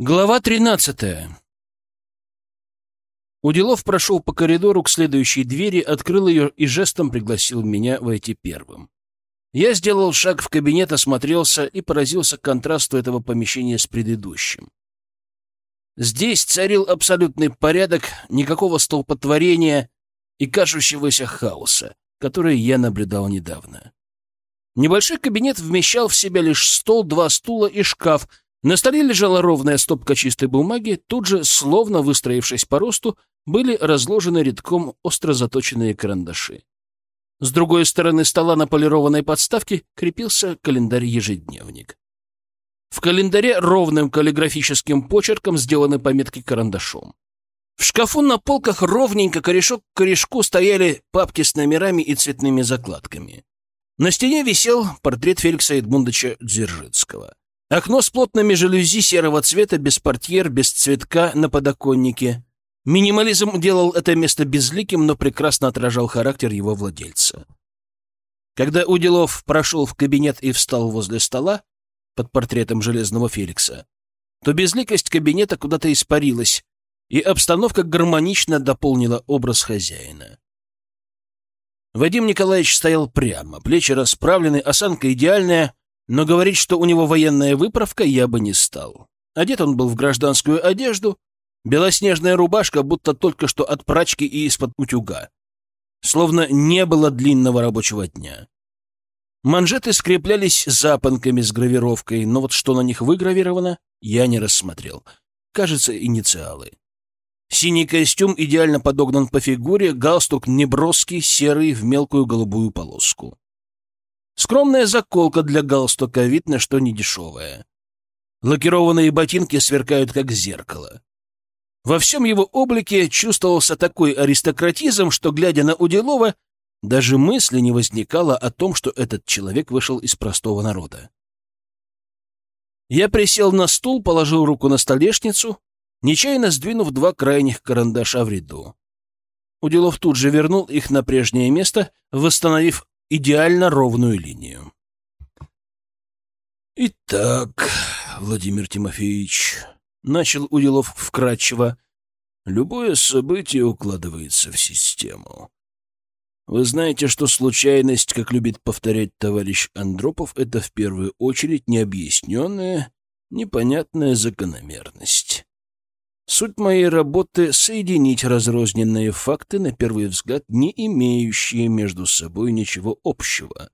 Глава 13. Уделов прошел по коридору к следующей двери, открыл ее и жестом пригласил меня войти первым. Я сделал шаг в кабинет, осмотрелся и поразился контрасту этого помещения с предыдущим. Здесь царил абсолютный порядок, никакого столпотворения и кажущегося хаоса, который я наблюдал недавно. Небольшой кабинет вмещал в себя лишь стол, два стула и шкаф — на столе лежала ровная стопка чистой бумаги, тут же, словно выстроившись по росту, были разложены редком остро заточенные карандаши. С другой стороны стола на полированной подставке крепился календарь-ежедневник. В календаре ровным каллиграфическим почерком сделаны пометки карандашом. В шкафу на полках ровненько корешок к корешку стояли папки с номерами и цветными закладками. На стене висел портрет Феликса Эдмундовича Дзержинского. Окно с плотными жалюзи серого цвета, без портьер, без цветка на подоконнике. Минимализм делал это место безликим, но прекрасно отражал характер его владельца. Когда Уделов прошел в кабинет и встал возле стола под портретом Железного Феликса, то безликость кабинета куда-то испарилась, и обстановка гармонично дополнила образ хозяина. Вадим Николаевич стоял прямо, плечи расправлены, осанка идеальная, но говорить, что у него военная выправка, я бы не стал. Одет он был в гражданскую одежду, белоснежная рубашка, будто только что от прачки и из-под утюга. Словно не было длинного рабочего дня. Манжеты скреплялись запонками с гравировкой, но вот что на них выгравировано, я не рассмотрел. Кажется, инициалы. Синий костюм идеально подогнан по фигуре, галстук неброский, серый, в мелкую голубую полоску. Скромная заколка для галстука, видно, что не дешевая. Лакированные ботинки сверкают, как зеркало. Во всем его облике чувствовался такой аристократизм, что, глядя на Уделова, даже мысли не возникало о том, что этот человек вышел из простого народа. Я присел на стул, положил руку на столешницу, нечаянно сдвинув два крайних карандаша в ряду. Уделов тут же вернул их на прежнее место, восстановив идеально ровную линию. «Итак, Владимир Тимофеевич», — начал Уделов вкратчиво, — «любое событие укладывается в систему. Вы знаете, что случайность, как любит повторять товарищ Андропов, это в первую очередь необъясненная, непонятная закономерность. Суть моей работы — соединить разрозненные факты, на первый взгляд, не имеющие между собой ничего общего.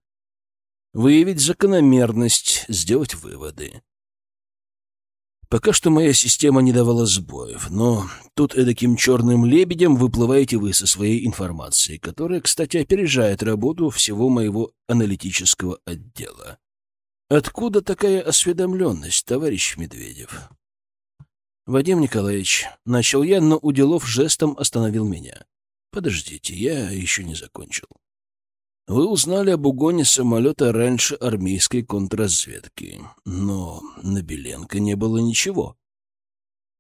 Выявить закономерность, сделать выводы. Пока что моя система не давала сбоев, но тут эдаким черным лебедем выплываете вы со своей информацией, которая, кстати, опережает работу всего моего аналитического отдела. Откуда такая осведомленность, товарищ Медведев? «Вадим Николаевич», — начал я, но Уделов жестом остановил меня. «Подождите, я еще не закончил. Вы узнали об угоне самолета раньше армейской контрразведки, но на Беленко не было ничего.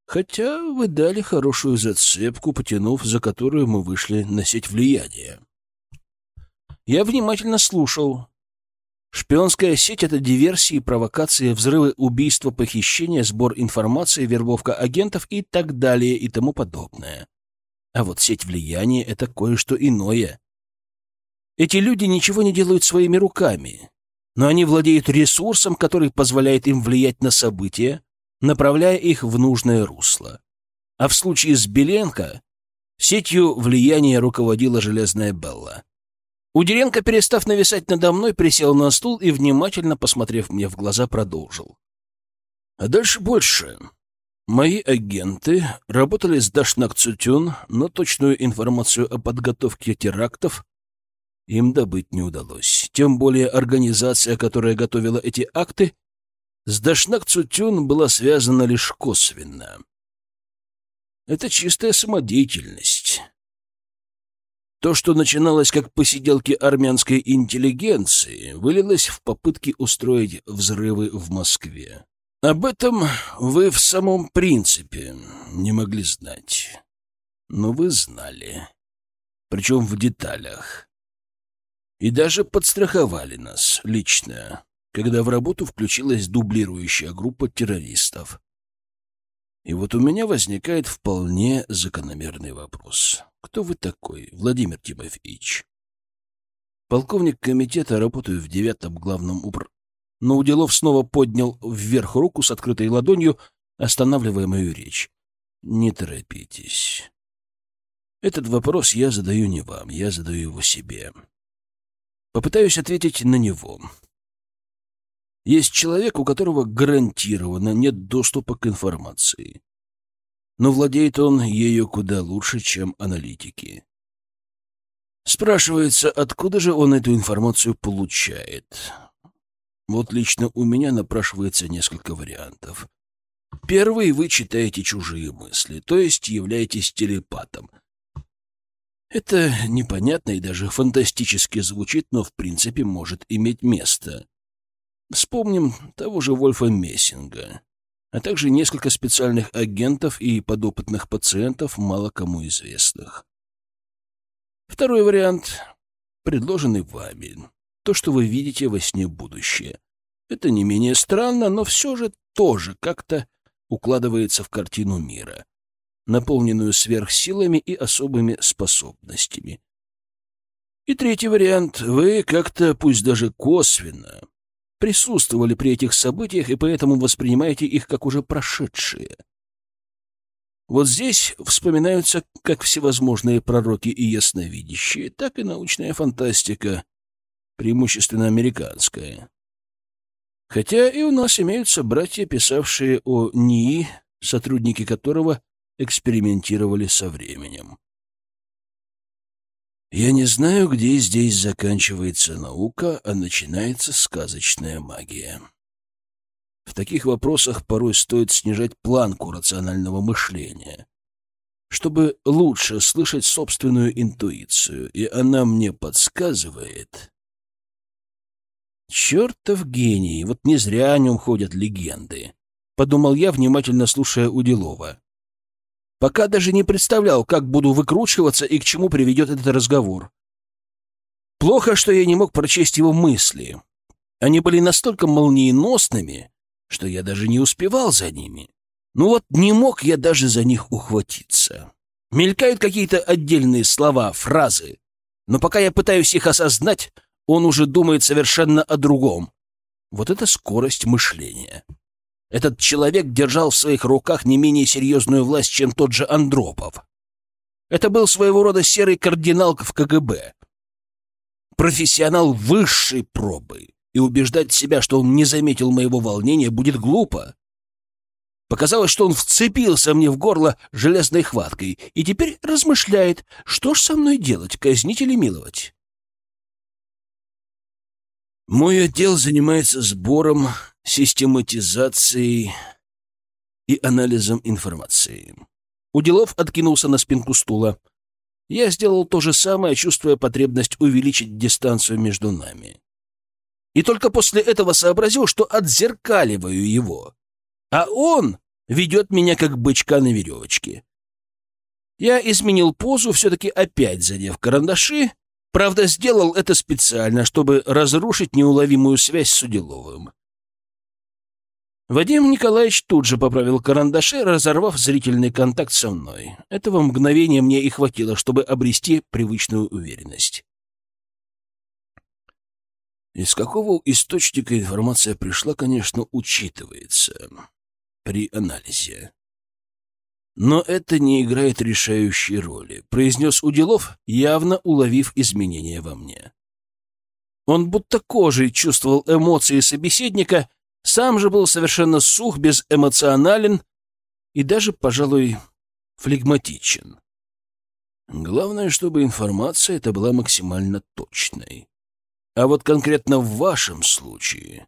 Хотя вы дали хорошую зацепку, потянув, за которую мы вышли на сеть влияния. Я внимательно слушал, Шпионская сеть — это диверсии, провокации, взрывы, убийства, похищения, сбор информации, вербовка агентов и так далее и тому подобное. А вот сеть влияния — это кое-что иное. Эти люди ничего не делают своими руками, но они владеют ресурсом, который позволяет им влиять на события, направляя их в нужное русло. А в случае с Беленко сетью влияния руководила Железная Белла. Удеренко, перестав нависать надо мной, присел на стул и, внимательно посмотрев мне в глаза, продолжил. А дальше больше. Мои агенты работали с Дашнак Цутюн, но точную информацию о подготовке терактов им добыть не удалось. Тем более организация, которая готовила эти акты, с Дашнак Цутюн была связана лишь косвенно. Это чистая самодеятельность. То, что начиналось как посиделки армянской интеллигенции, вылилось в попытки устроить взрывы в Москве. Об этом вы в самом принципе не могли знать. Но вы знали. Причем в деталях. И даже подстраховали нас лично, когда в работу включилась дублирующая группа террористов. И вот у меня возникает вполне закономерный вопрос. Кто вы такой, Владимир Тимофеевич? Полковник комитета, работаю в девятом главном упр... Но Уделов снова поднял вверх руку с открытой ладонью, останавливая мою речь. Не торопитесь. Этот вопрос я задаю не вам, я задаю его себе. Попытаюсь ответить на него. Есть человек, у которого гарантированно нет доступа к информации. Но владеет он ею куда лучше, чем аналитики. Спрашивается, откуда же он эту информацию получает? Вот лично у меня напрашивается несколько вариантов. Первый — вы читаете чужие мысли, то есть являетесь телепатом. Это непонятно и даже фантастически звучит, но в принципе может иметь место. Вспомним того же Вольфа Мессинга, а также несколько специальных агентов и подопытных пациентов, мало кому известных. Второй вариант, предложенный вами. То, что вы видите во сне будущее. Это не менее странно, но все же тоже как-то укладывается в картину мира, наполненную сверхсилами и особыми способностями. И третий вариант. Вы как-то, пусть даже косвенно, присутствовали при этих событиях и поэтому воспринимаете их как уже прошедшие. Вот здесь вспоминаются как всевозможные пророки и ясновидящие, так и научная фантастика, преимущественно американская. Хотя и у нас имеются братья, писавшие о НИИ, сотрудники которого экспериментировали со временем. Я не знаю, где здесь заканчивается наука, а начинается сказочная магия. В таких вопросах порой стоит снижать планку рационального мышления, чтобы лучше слышать собственную интуицию, и она мне подсказывает... Чертов гений, вот не зря о нем ходят легенды, — подумал я, внимательно слушая Уделова. Пока даже не представлял, как буду выкручиваться и к чему приведет этот разговор. Плохо, что я не мог прочесть его мысли. Они были настолько молниеносными, что я даже не успевал за ними. Ну вот не мог я даже за них ухватиться. Мелькают какие-то отдельные слова, фразы, но пока я пытаюсь их осознать, он уже думает совершенно о другом. Вот это скорость мышления. Этот человек держал в своих руках не менее серьезную власть, чем тот же Андропов. Это был своего рода серый кардинал в КГБ. Профессионал высшей пробы. И убеждать себя, что он не заметил моего волнения, будет глупо. Показалось, что он вцепился мне в горло железной хваткой и теперь размышляет, что ж со мной делать, казнить или миловать. Мой отдел занимается сбором, систематизацией и анализом информации. Уделов откинулся на спинку стула. Я сделал то же самое, чувствуя потребность увеличить дистанцию между нами. И только после этого сообразил, что отзеркаливаю его. А он ведет меня как бычка на веревочке. Я изменил позу, все-таки опять задев карандаши, Правда, сделал это специально, чтобы разрушить неуловимую связь с Уделовым. Вадим Николаевич тут же поправил карандаши, разорвав зрительный контакт со мной. Этого мгновения мне и хватило, чтобы обрести привычную уверенность. Из какого источника информация пришла, конечно, учитывается при анализе. Но это не играет решающей роли, произнес Уделов, явно уловив изменения во мне. Он будто кожей чувствовал эмоции собеседника, сам же был совершенно сух, безэмоционален и даже, пожалуй, флегматичен. Главное, чтобы информация эта была максимально точной. А вот конкретно в вашем случае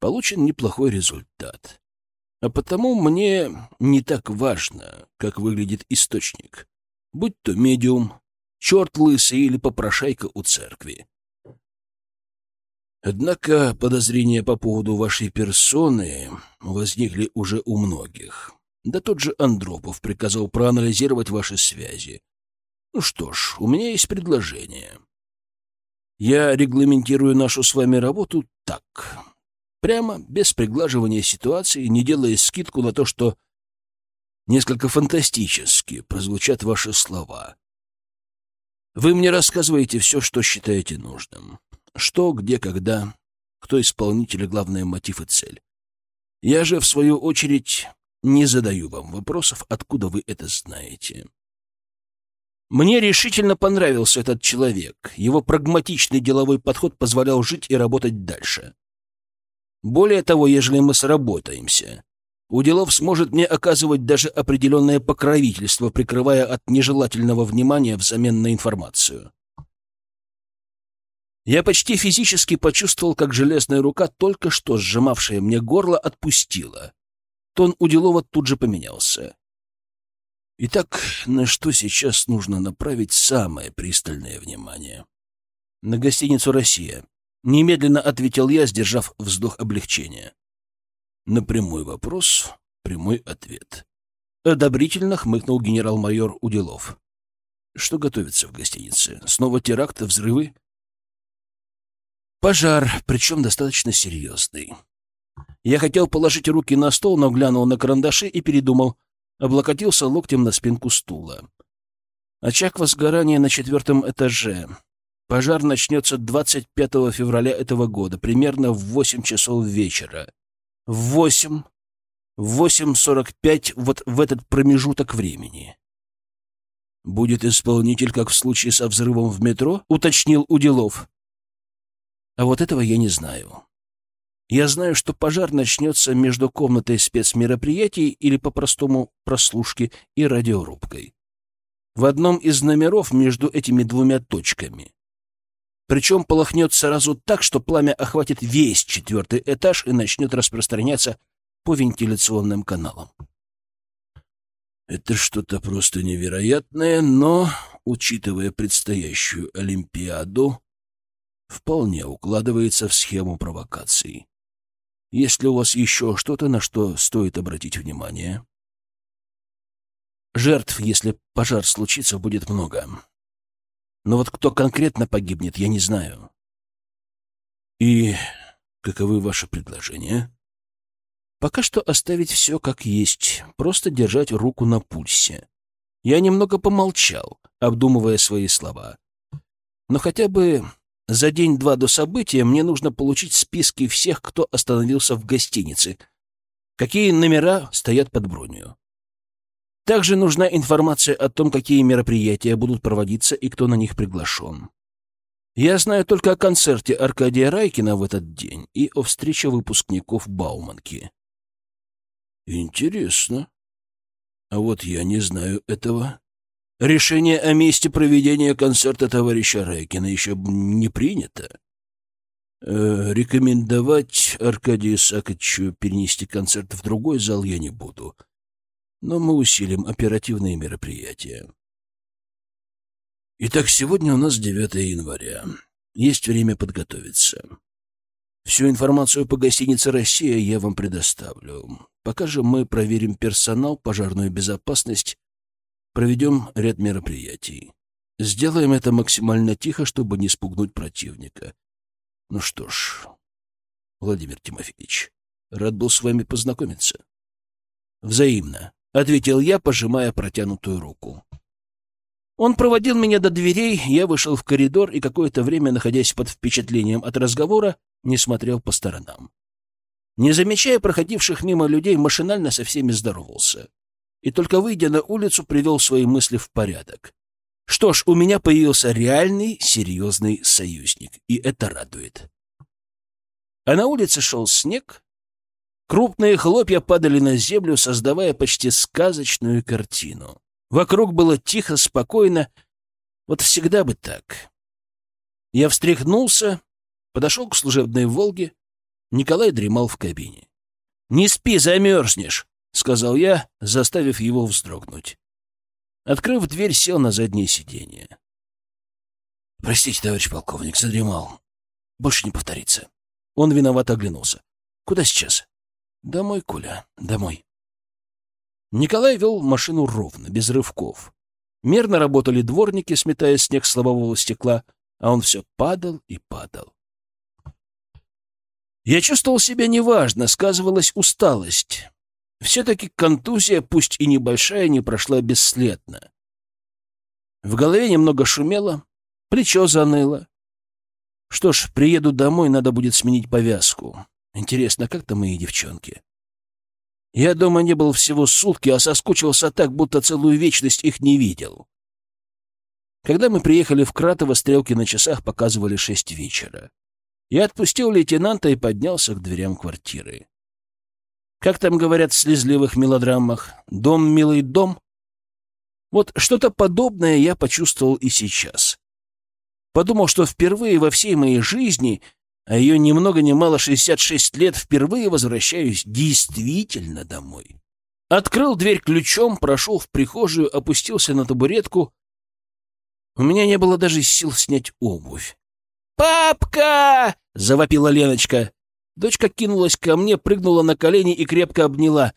получен неплохой результат. А потому мне не так важно, как выглядит источник, будь то медиум, черт лысый или попрошайка у церкви. Однако подозрения по поводу вашей персоны возникли уже у многих. Да тот же Андропов приказал проанализировать ваши связи. Ну что ж, у меня есть предложение. Я регламентирую нашу с вами работу так. Прямо, без приглаживания ситуации, не делая скидку на то, что Несколько фантастически прозвучат ваши слова. Вы мне рассказываете все, что считаете нужным. Что, где, когда, кто исполнитель, главный мотив и цель. Я же, в свою очередь, не задаю вам вопросов, откуда вы это знаете. Мне решительно понравился этот человек. Его прагматичный деловой подход позволял жить и работать дальше. Более того, ежели мы сработаемся, Уделов сможет мне оказывать даже определенное покровительство, прикрывая от нежелательного внимания взамен на информацию. Я почти физически почувствовал, как железная рука, только что сжимавшая мне горло, отпустила. Тон Уделова тут же поменялся. Итак, на что сейчас нужно направить самое пристальное внимание? На гостиницу «Россия». Немедленно ответил я, сдержав вздох облегчения. На прямой вопрос — прямой ответ. Одобрительно хмыкнул генерал-майор Уделов. Что готовится в гостинице? Снова теракт, взрывы? Пожар, причем достаточно серьезный. Я хотел положить руки на стол, но глянул на карандаши и передумал. Облокотился локтем на спинку стула. Очаг возгорания на четвертом этаже. Пожар начнется 25 февраля этого года, примерно в 8 часов вечера. В 8, в 8.45 вот в этот промежуток времени. «Будет исполнитель, как в случае со взрывом в метро?» — уточнил Уделов. А вот этого я не знаю. Я знаю, что пожар начнется между комнатой спецмероприятий или по-простому прослушки и радиорубкой. В одном из номеров между этими двумя точками. Причем полохнет сразу так, что пламя охватит весь четвертый этаж и начнет распространяться по вентиляционным каналам. Это что-то просто невероятное, но, учитывая предстоящую Олимпиаду, вполне укладывается в схему провокаций. Ли у вас еще что-то, на что стоит обратить внимание? Жертв, если пожар случится, будет много. Но вот кто конкретно погибнет, я не знаю. И каковы ваши предложения? Пока что оставить все как есть, просто держать руку на пульсе. Я немного помолчал, обдумывая свои слова. Но хотя бы за день-два до события мне нужно получить списки всех, кто остановился в гостинице, какие номера стоят под бронью. Также нужна информация о том, какие мероприятия будут проводиться и кто на них приглашен. Я знаю только о концерте Аркадия Райкина в этот день и о встрече выпускников Бауманки. Интересно. А вот я не знаю этого. Решение о месте проведения концерта товарища Райкина еще не принято. Э, рекомендовать Аркадию Сакачу перенести концерт в другой зал я не буду. Но мы усилим оперативные мероприятия. Итак, сегодня у нас 9 января. Есть время подготовиться. Всю информацию по гостинице «Россия» я вам предоставлю. Пока же мы проверим персонал, пожарную безопасность Проведем ряд мероприятий. Сделаем это максимально тихо, чтобы не спугнуть противника. Ну что ж, Владимир Тимофеевич, рад был с вами познакомиться. Взаимно, — ответил я, пожимая протянутую руку. Он проводил меня до дверей, я вышел в коридор и какое-то время, находясь под впечатлением от разговора, не смотрел по сторонам. Не замечая проходивших мимо людей, машинально со всеми здоровался и только выйдя на улицу, привел свои мысли в порядок. Что ж, у меня появился реальный, серьезный союзник, и это радует. А на улице шел снег. Крупные хлопья падали на землю, создавая почти сказочную картину. Вокруг было тихо, спокойно. Вот всегда бы так. Я встряхнулся, подошел к служебной «Волге». Николай дремал в кабине. «Не спи, замерзнешь!» — сказал я, заставив его вздрогнуть. Открыв дверь, сел на заднее сиденье. «Простите, товарищ полковник, задремал. Больше не повторится». Он виновато оглянулся. «Куда сейчас?» «Домой, Коля, домой». Николай вел машину ровно, без рывков. Мерно работали дворники, сметая снег с лобового стекла, а он все падал и падал. Я чувствовал себя неважно, сказывалась усталость. Все-таки контузия, пусть и небольшая, не прошла бесследно. В голове немного шумело, плечо заныло. Что ж, приеду домой, надо будет сменить повязку. Интересно, как там мои девчонки? Я дома не был всего сутки, а соскучился так, будто целую вечность их не видел. Когда мы приехали в Кратово, стрелки на часах показывали шесть вечера. Я отпустил лейтенанта и поднялся к дверям квартиры. Как там говорят в слезливых мелодрамах, «Дом, милый дом», вот что-то подобное я почувствовал и сейчас. Подумал, что впервые во всей моей жизни, а ее ни много ни мало 66 лет, впервые возвращаюсь действительно домой. Открыл дверь ключом, прошел в прихожую, опустился на табуретку. У меня не было даже сил снять обувь. «Папка!» — завопила Леночка. Дочка кинулась ко мне, прыгнула на колени и крепко обняла.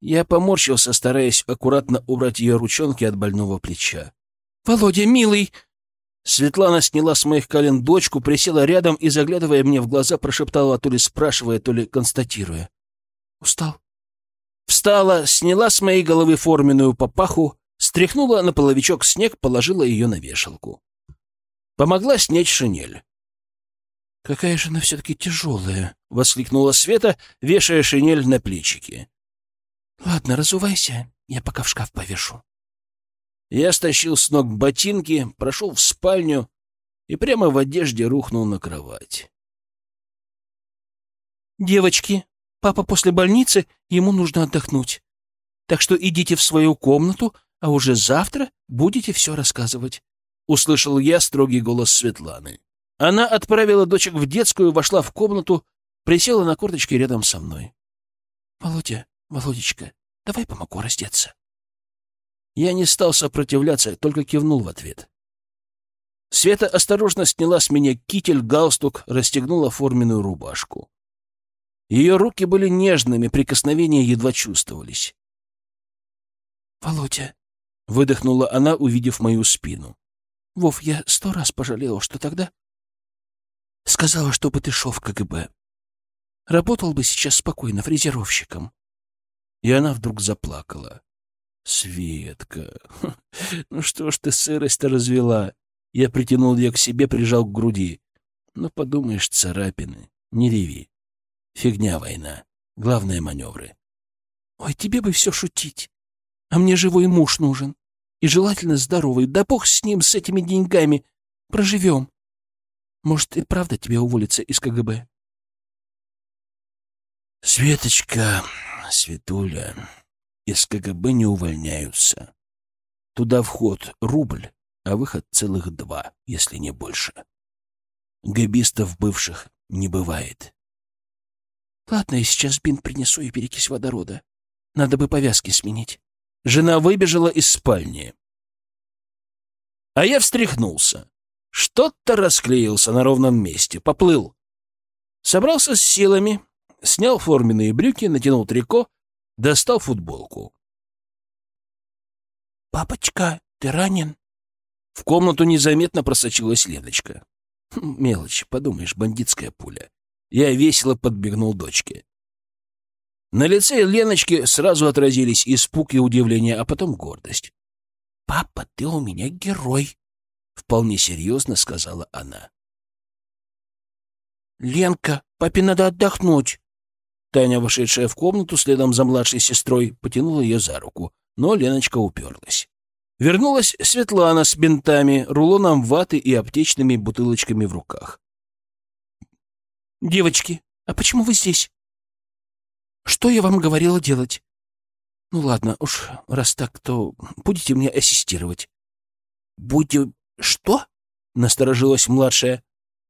Я поморщился, стараясь аккуратно убрать ее ручонки от больного плеча. «Володя, милый!» Светлана сняла с моих колен дочку, присела рядом и, заглядывая мне в глаза, прошептала, то ли спрашивая, то ли констатируя. «Устал?» Встала, сняла с моей головы форменную папаху, стряхнула на половичок снег, положила ее на вешалку. Помогла снять шинель. «Какая же она все-таки тяжелая!» — воскликнула Света, вешая шинель на плечики. «Ладно, разувайся, я пока в шкаф повешу». Я стащил с ног ботинки, прошел в спальню и прямо в одежде рухнул на кровать. «Девочки, папа после больницы, ему нужно отдохнуть. Так что идите в свою комнату, а уже завтра будете все рассказывать», — услышал я строгий голос Светланы. Она отправила дочек в детскую, вошла в комнату, присела на корточки рядом со мной. «Володя, Володечка, давай помогу раздеться. Я не стал сопротивляться, только кивнул в ответ. Света осторожно сняла с меня китель, галстук, расстегнула форменную рубашку. Ее руки были нежными, прикосновения едва чувствовались. «Володя», — выдохнула она, увидев мою спину. «Вов, я сто раз пожалела, что тогда...» «Сказала, чтобы ты шел в КГБ. Работал бы сейчас спокойно, фрезеровщиком. И она вдруг заплакала. «Светка, ну что ж ты сырость-то развела?» Я притянул ее к себе, прижал к груди. «Ну, подумаешь, царапины. Не реви. Фигня война. Главное — маневры». «Ой, тебе бы все шутить. А мне живой муж нужен. И желательно здоровый. Да бог с ним, с этими деньгами. Проживем. Может, и правда тебе уволиться из КГБ?» «Светочка, Светуля, из КГБ не увольняются. Туда вход рубль, а выход целых два, если не больше. Габистов бывших не бывает. Ладно, я сейчас бинт принесу и перекись водорода. Надо бы повязки сменить. Жена выбежала из спальни. А я встряхнулся. Что-то расклеился на ровном месте, поплыл. Собрался с силами, снял форменные брюки, натянул трико, достал футболку. «Папочка, ты ранен?» В комнату незаметно просочилась Леночка. Хм, мелочь, подумаешь, бандитская пуля. Я весело подбегнул дочке. На лице Леночки сразу отразились испуг и удивление, а потом гордость. «Папа, ты у меня герой!» — вполне серьезно сказала она. «Ленка, папе надо отдохнуть!» Таня, вошедшая в комнату следом за младшей сестрой, потянула ее за руку, но Леночка уперлась. Вернулась Светлана с бинтами, рулоном ваты и аптечными бутылочками в руках. «Девочки, а почему вы здесь? Что я вам говорила делать?» «Ну ладно, уж раз так, то будете мне ассистировать». «Будем... что?» — насторожилась младшая.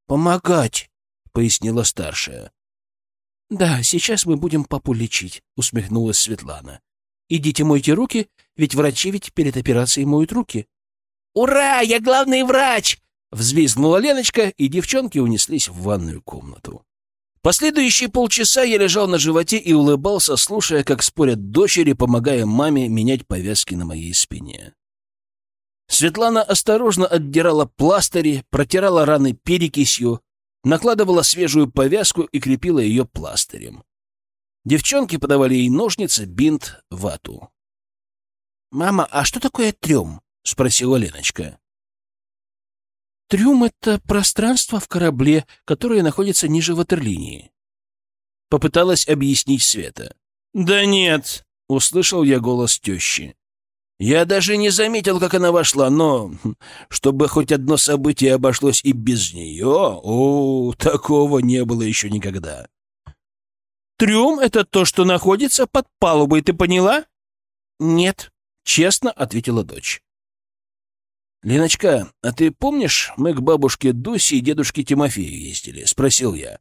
«Помогать», — пояснила старшая. «Да, сейчас мы будем папу лечить», — усмехнулась Светлана. «Идите мойте руки, ведь врачи ведь перед операцией моют руки». «Ура! Я главный врач!» — взвизгнула Леночка, и девчонки унеслись в ванную комнату. Последующие полчаса я лежал на животе и улыбался, слушая, как спорят дочери, помогая маме менять повязки на моей спине. Светлана осторожно отдирала пластыри, протирала раны перекисью, накладывала свежую повязку и крепила ее пластырем. Девчонки подавали ей ножницы, бинт, вату. «Мама, а что такое трюм?» — спросила Леночка. «Трюм — это пространство в корабле, которое находится ниже ватерлинии», — попыталась объяснить Света. «Да нет», — услышал я голос тещи. Я даже не заметил, как она вошла, но чтобы хоть одно событие обошлось и без нее, о, такого не было еще никогда. Трюм — это то, что находится под палубой, ты поняла? Нет, честно ответила дочь. «Леночка, а ты помнишь, мы к бабушке Дусе и дедушке Тимофею ездили?» — спросил я.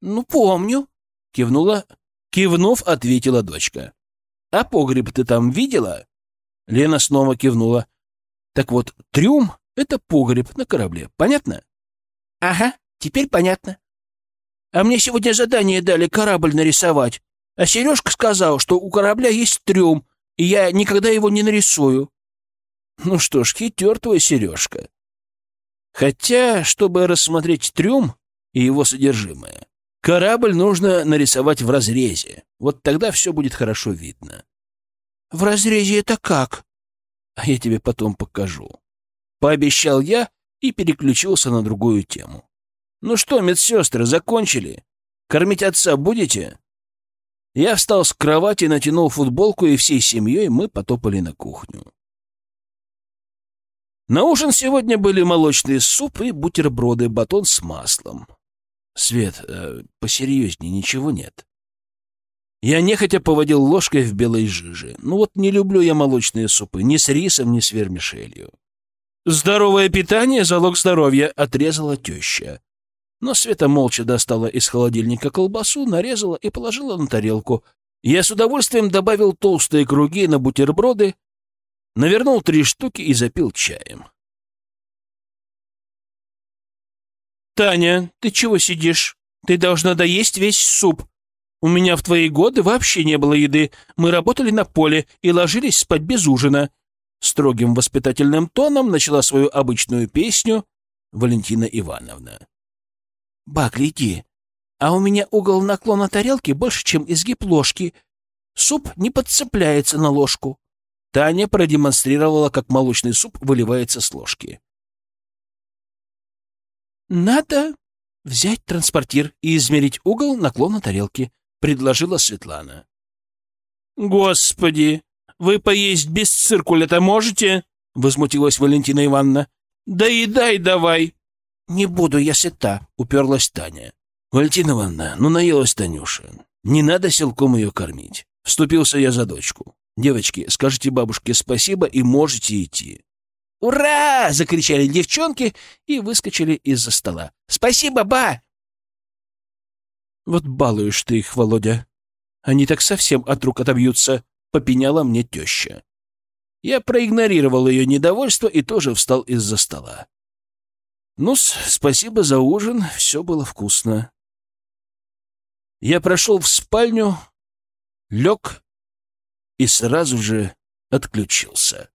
«Ну, помню», — кивнула. Кивнув, ответила дочка. «А погреб ты там видела?» Лена снова кивнула. «Так вот, трюм — это погреб на корабле, понятно?» «Ага, теперь понятно. А мне сегодня задание дали корабль нарисовать, а Сережка сказал, что у корабля есть трюм, и я никогда его не нарисую». Ну что ж, хитер твой Сережка. Хотя, чтобы рассмотреть трюм и его содержимое, корабль нужно нарисовать в разрезе. Вот тогда все будет хорошо видно. — В разрезе это как? — А я тебе потом покажу. Пообещал я и переключился на другую тему. — Ну что, медсестры, закончили? Кормить отца будете? Я встал с кровати, натянул футболку, и всей семьей мы потопали на кухню. На ужин сегодня были молочный суп и бутерброды, батон с маслом. Свет, э, посерьезнее ничего нет. Я нехотя поводил ложкой в белой жиже. Ну вот не люблю я молочные супы, ни с рисом, ни с вермишелью. «Здоровое питание — залог здоровья», — отрезала теща. Но Света молча достала из холодильника колбасу, нарезала и положила на тарелку. Я с удовольствием добавил толстые круги на бутерброды, навернул три штуки и запил чаем. «Таня, ты чего сидишь? Ты должна доесть весь суп. У меня в твои годы вообще не было еды. Мы работали на поле и ложились спать без ужина». Строгим воспитательным тоном начала свою обычную песню Валентина Ивановна. «Ба, гляди, а у меня угол наклона тарелки больше, чем изгиб ложки. Суп не подцепляется на ложку. Таня продемонстрировала, как молочный суп выливается с ложки. «Надо взять транспортир и измерить угол наклона тарелки», — предложила Светлана. «Господи, вы поесть без циркуля-то можете?» — возмутилась Валентина Ивановна. «Доедай давай!» «Не буду, я сыта», — уперлась Таня. «Валентина Ивановна, ну наелась Танюша. Не надо силком ее кормить». Вступился я за дочку. Девочки, скажите бабушке спасибо и можете идти. «Ура!» — закричали девчонки и выскочили из-за стола. «Спасибо, ба!» «Вот балуешь ты их, Володя. Они так совсем от рук отобьются», — попеняла мне теща. Я проигнорировал ее недовольство и тоже встал из-за стола. ну спасибо за ужин, все было вкусно. Я прошел в спальню, лег и сразу же отключился.